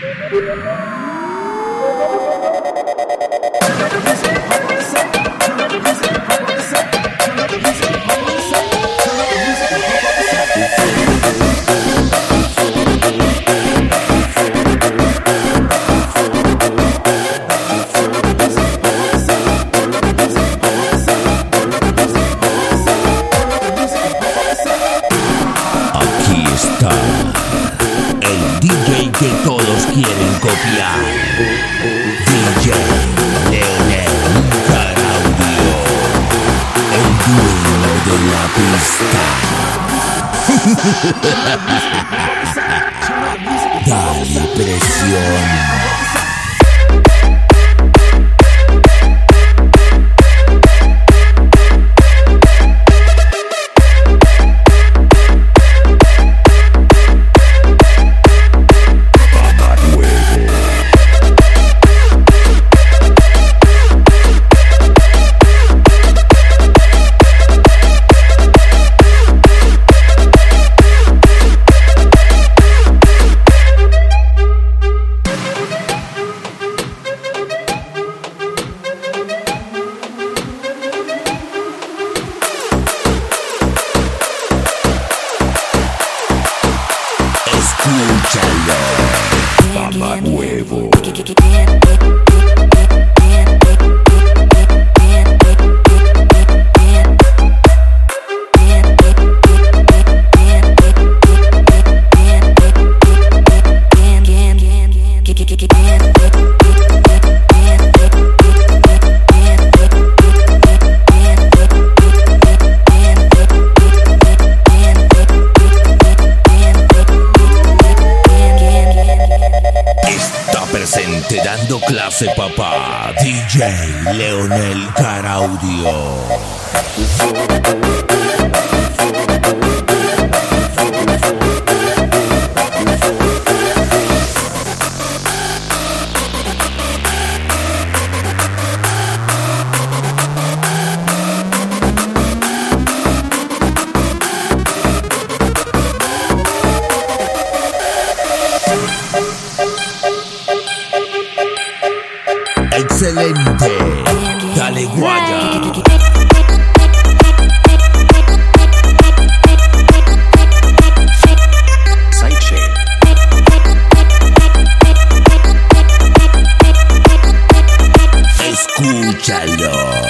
Aquí está quieren copiar. DJ Leonel Caraudio, el dueño de la pista. Dale presión. Huevo. Dando clase papá DJ Leonel Caraudio. excelente. Dale guaya. Escúchalo.